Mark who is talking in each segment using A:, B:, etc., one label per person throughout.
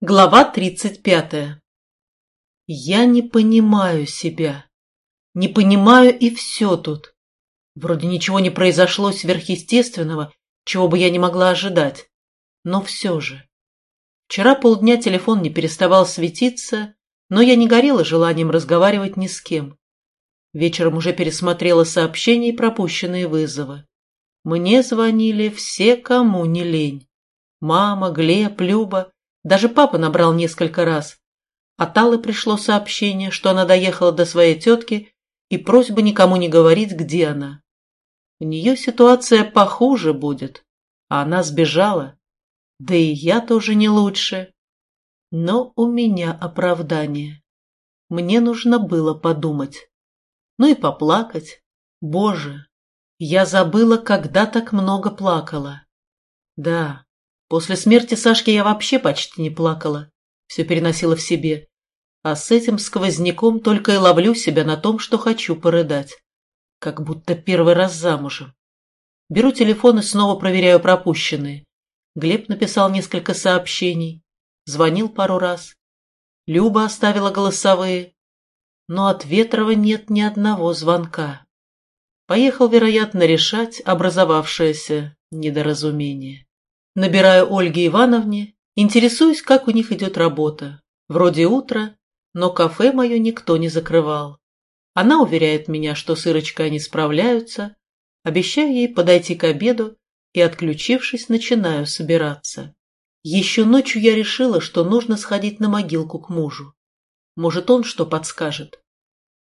A: Глава тридцать пятая. Я не понимаю себя. Не понимаю и все тут. Вроде ничего не произошло сверхъестественного, чего бы я не могла ожидать. Но все же. Вчера полдня телефон не переставал светиться, но я не горела желанием разговаривать ни с кем. Вечером уже пересмотрела сообщения и пропущенные вызовы. Мне звонили все, кому не лень. Мама, Глеб, Люба — даже папа набрал несколько раз. От Аллы пришло сообщение, что она доехала до своей тетки и просьба никому не говорить, где она. У нее ситуация похуже будет, а она сбежала. Да и я тоже не лучше. Но у меня оправдание. Мне нужно было подумать. Ну и поплакать. Боже, я забыла, когда так много плакала. Да, После смерти Сашки я вообще почти не плакала, все переносила в себе. А с этим сквозняком только и ловлю себя на том, что хочу порыдать. Как будто первый раз замужем. Беру телефон и снова проверяю пропущенные. Глеб написал несколько сообщений. Звонил пару раз. Люба оставила голосовые. Но от Ветрова нет ни одного звонка. Поехал, вероятно, решать образовавшееся недоразумение. Набираю Ольге Ивановне, интересуюсь, как у них идет работа. Вроде утро, но кафе мое никто не закрывал. Она уверяет меня, что с Ирочкой они справляются, обещаю ей подойти к обеду и, отключившись, начинаю собираться. Еще ночью я решила, что нужно сходить на могилку к мужу. Может, он что подскажет?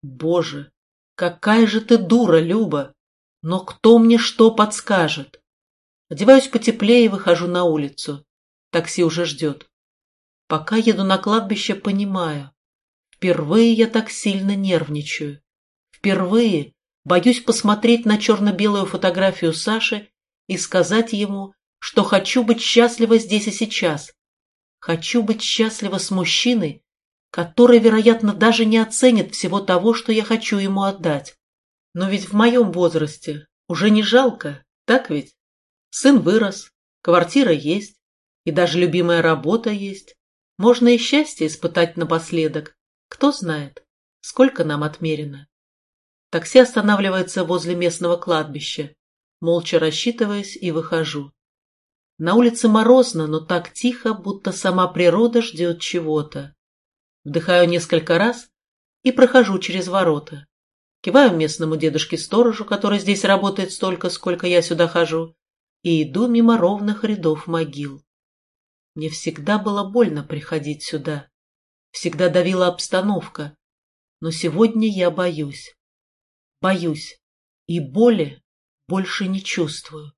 A: Боже, какая же ты дура, Люба! Но кто мне что подскажет? Одеваюсь потеплее и выхожу на улицу. Такси уже ждет. Пока еду на кладбище, понимаю. Впервые я так сильно нервничаю. Впервые боюсь посмотреть на черно-белую фотографию Саши и сказать ему, что хочу быть счастлива здесь и сейчас. Хочу быть счастлива с мужчиной, который, вероятно, даже не оценит всего того, что я хочу ему отдать. Но ведь в моем возрасте уже не жалко, так ведь? Сын вырос, квартира есть, и даже любимая работа есть. Можно и счастье испытать напоследок. Кто знает, сколько нам отмерено. Такси останавливается возле местного кладбища. Молча рассчитываясь и выхожу. На улице морозно, но так тихо, будто сама природа ждет чего-то. Вдыхаю несколько раз и прохожу через ворота. Киваю местному дедушке-сторожу, который здесь работает столько, сколько я сюда хожу, и иду мимо ровных рядов могил. Мне всегда было больно приходить сюда, всегда давила обстановка, но сегодня я боюсь. Боюсь, и боли больше не чувствую.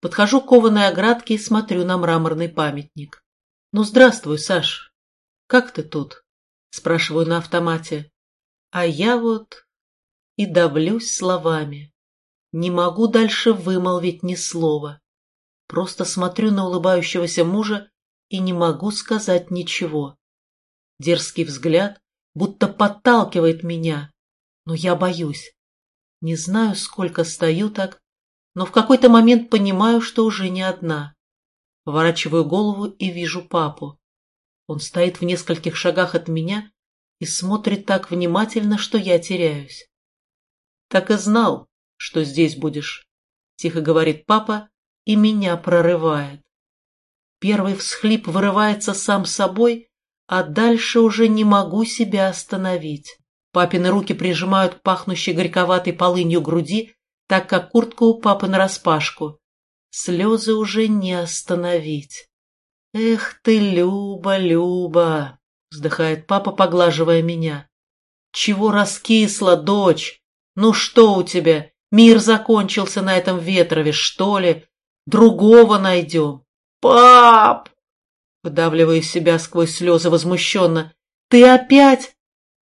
A: Подхожу к кованой оградке и смотрю на мраморный памятник. «Ну, здравствуй, Саш. Как ты тут?» Спрашиваю на автомате. А я вот и давлюсь словами. Не могу дальше вымолвить ни слова. Просто смотрю на улыбающегося мужа и не могу сказать ничего. Дерзкий взгляд будто подталкивает меня, но я боюсь. Не знаю, сколько стою так, но в какой-то момент понимаю, что уже не одна. Поворачиваю голову и вижу папу. Он стоит в нескольких шагах от меня и смотрит так внимательно, что я теряюсь. Так и знал, что здесь будешь», — тихо говорит папа, и меня прорывает. Первый всхлип вырывается сам собой, а дальше уже не могу себя остановить. Папины руки прижимают к пахнущей горьковатой полынью груди, так как куртка у папы нараспашку. Слезы уже не остановить. «Эх ты, Люба, Люба!» — вздыхает папа, поглаживая меня. «Чего раскисла, дочь? Ну что у тебя? Мир закончился на этом ветрове, что ли? Другого найдем. Пап! Выдавливаю себя сквозь слезы возмущенно. Ты опять?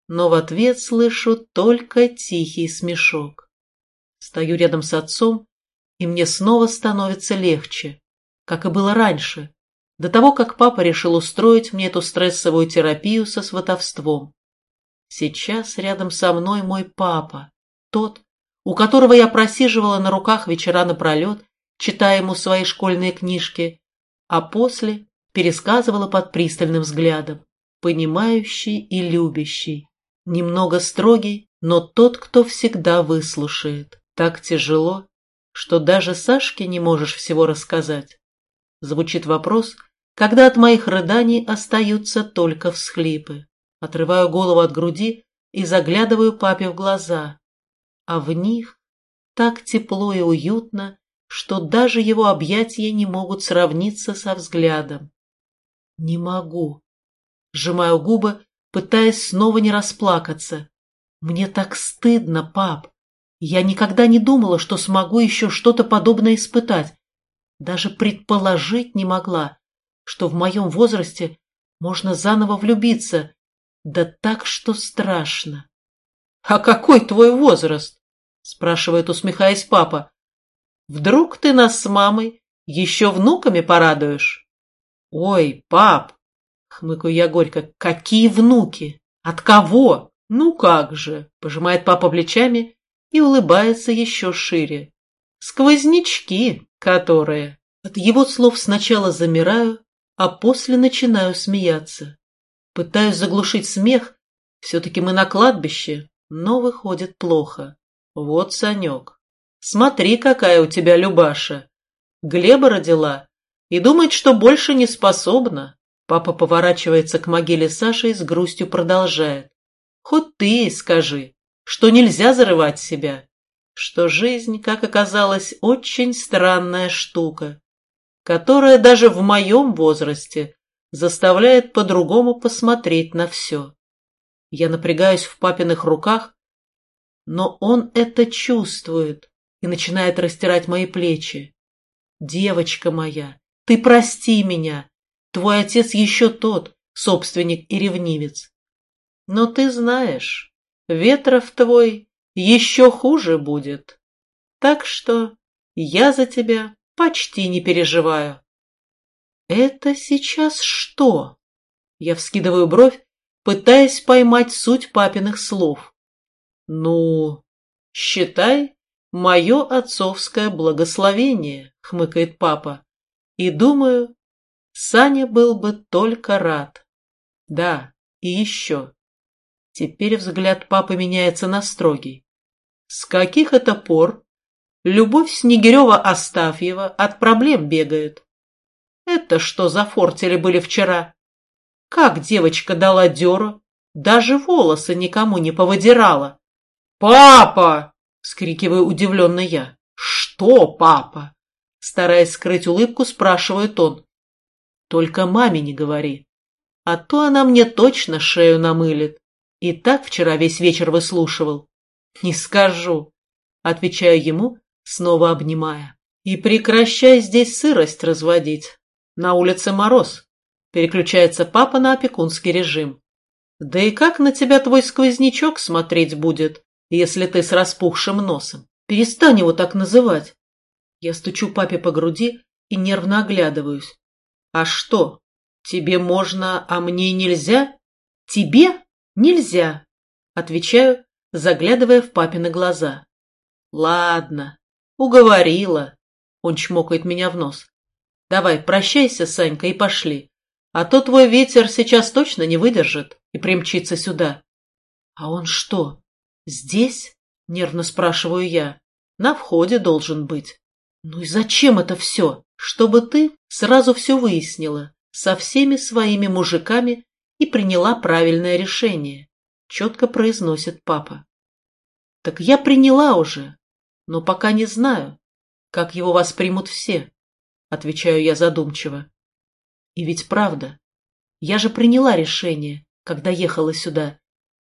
A: Но в ответ слышу только тихий смешок. Стою рядом с отцом, и мне снова становится легче, как и было раньше, до того, как папа решил устроить мне эту стрессовую терапию со сватовством. Сейчас рядом со мной мой папа, тот, у которого я просиживала на руках вечера напролет, читая ему свои школьные книжки, а после пересказывала под пристальным взглядом. Понимающий и любящий. Немного строгий, но тот, кто всегда выслушает. Так тяжело, что даже Сашке не можешь всего рассказать. Звучит вопрос, когда от моих рыданий остаются только всхлипы. Отрываю голову от груди и заглядываю папе в глаза. А в них так тепло и уютно, что даже его объятия не могут сравниться со взглядом. Не могу. Сжимаю губы, пытаясь снова не расплакаться. Мне так стыдно, пап. Я никогда не думала, что смогу еще что-то подобное испытать. Даже предположить не могла, что в моем возрасте можно заново влюбиться, да так, что страшно. — А какой твой возраст? — спрашивает, усмехаясь папа. — Вдруг ты нас с мамой еще внуками порадуешь? — Ой, пап, — хмыкаю я горько, — какие внуки? От кого? Ну как же, — пожимает папа плечами и улыбается еще шире. Сквознячки, которые... От его слов сначала замираю, а после начинаю смеяться. Пытаюсь заглушить смех, все-таки мы на кладбище, но выходит плохо. Вот, Санек, смотри, какая у тебя Любаша. Глеба родила и думает, что больше не способна. Папа поворачивается к могиле Саши и с грустью продолжает. Хоть ты скажи, что нельзя зарывать себя, что жизнь, как оказалось, очень странная штука, которая даже в моем возрасте заставляет по-другому посмотреть на все. Я напрягаюсь в папиных руках, но он это чувствует и начинает растирать мои плечи. «Девочка моя, ты прости меня. Твой отец еще тот, собственник и ревнивец. Но ты знаешь, Ветров твой еще хуже будет. Так что я за тебя почти не переживаю. Это сейчас что? Я вскидываю бровь, пытаясь поймать суть папиных слов. Ну, считай, мое отцовское благословение, хмыкает папа. И думаю, Саня был бы только рад. Да, и еще. Теперь взгляд папы меняется на строгий. С каких это пор любовь Снегирева-Астафьева от проблем бегает? Это что за фортели были вчера? Как девочка дала дёру, даже волосы никому не повыдирала. «Папа!» — скрикиваю удивленно я. «Что, папа?» Стараясь скрыть улыбку, спрашивает он. «Только маме не говори, а то она мне точно шею намылит. И так вчера весь вечер выслушивал. Не скажу, отвечаю ему, снова обнимая. И прекращай здесь сырость разводить. На улице мороз. Переключается папа на опекунский режим. Да и как на тебя твой сквознячок смотреть будет, если ты с распухшим носом? Перестань его так называть. Я стучу папе по груди и нервно оглядываюсь. А что, тебе можно, а мне нельзя? Тебе? «Нельзя», — отвечаю, заглядывая в папины глаза. «Ладно, уговорила», — он чмокает меня в нос. «Давай, прощайся, Санька, и пошли, а то твой ветер сейчас точно не выдержит и примчится сюда». «А он что, здесь?» — нервно спрашиваю я. «На входе должен быть». «Ну и зачем это все? Чтобы ты сразу все выяснила, со всеми своими мужиками и приняла правильное решение, четко произносит папа. Так я приняла уже, но пока не знаю, как его воспримут все, отвечаю я задумчиво. И ведь правда, я же приняла решение, когда ехала сюда.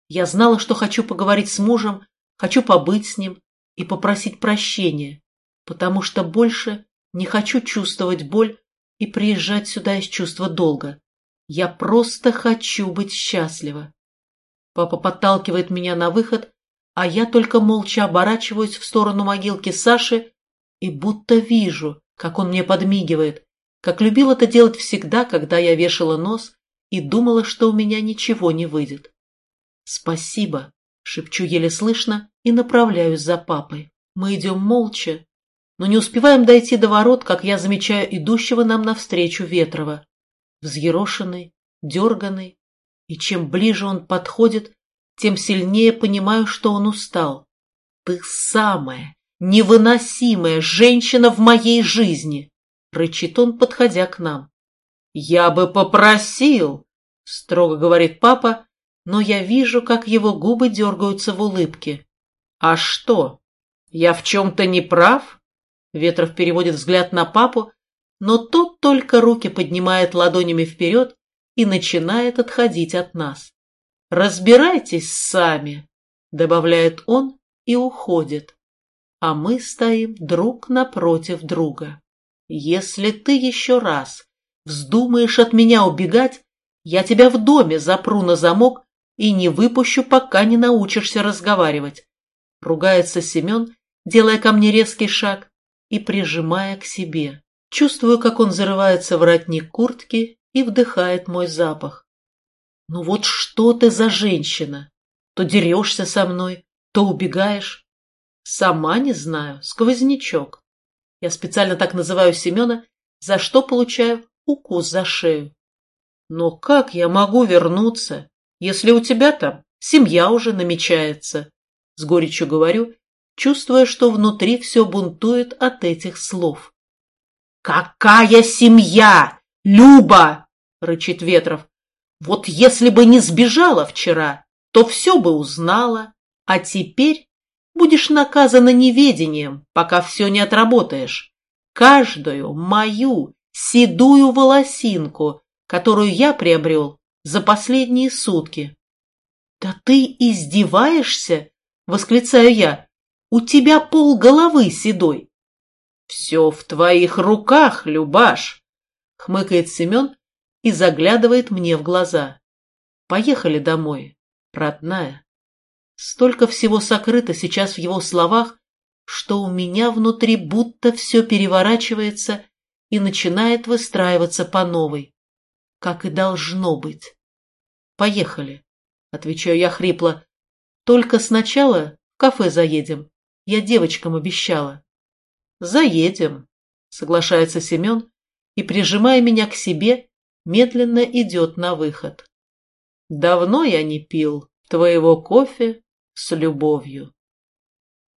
A: Я знала, что хочу поговорить с мужем, хочу побыть с ним и попросить прощения, потому что больше не хочу чувствовать боль и приезжать сюда из чувства долга. Я просто хочу быть счастлива. Папа подталкивает меня на выход, а я только молча оборачиваюсь в сторону могилки Саши и будто вижу, как он мне подмигивает, как любил это делать всегда, когда я вешала нос и думала, что у меня ничего не выйдет. «Спасибо», — шепчу еле слышно и направляюсь за папой. Мы идем молча, но не успеваем дойти до ворот, как я замечаю идущего нам навстречу Ветрова. взъерошенный, дерганный, и чем ближе он подходит, тем сильнее понимаю, что он устал. Ты самая невыносимая женщина в моей жизни, рычит он, подходя к нам. Я бы попросил, строго говорит папа, но я вижу, как его губы дергаются в улыбке. А что? Я в чем-то не прав? Ветров переводит взгляд на папу, но тот только руки поднимает ладонями вперед и начинает отходить от нас. «Разбирайтесь сами», — добавляет он и уходит. А мы стоим друг напротив друга. «Если ты еще раз вздумаешь от меня убегать, я тебя в доме запру на замок и не выпущу, пока не научишься разговаривать», — ругается Семен, делая ко мне резкий шаг и прижимая к себе. Чувствую, как он зарывается в воротник куртки и вдыхает мой запах. Ну вот что ты за женщина? То дерешься со мной, то убегаешь. Сама не знаю, сквознячок. Я специально так называю Семена, за что получаю укус за шею. Но как я могу вернуться, если у тебя там семья уже намечается? С горечью говорю, чувствуя, что внутри все бунтует от этих слов. «Какая семья? Люба!» — рычит Ветров. «Вот если бы не сбежала вчера, то все бы узнала, а теперь будешь наказана неведением, пока все не отработаешь. Каждую мою седую волосинку, которую я приобрел за последние сутки». «Да ты издеваешься?» — восклицаю я. «У тебя пол головы седой, «Все в твоих руках, Любаш!» — хмыкает Семен и заглядывает мне в глаза. «Поехали домой, родная». Столько всего сокрыто сейчас в его словах, что у меня внутри будто все переворачивается и начинает выстраиваться по новой, как и должно быть. «Поехали», — отвечаю я хрипло. «Только сначала в кафе заедем. Я девочкам обещала». «Заедем», — соглашается Семен и, прижимая меня к себе, медленно идет на выход. «Давно я не пил твоего кофе с любовью».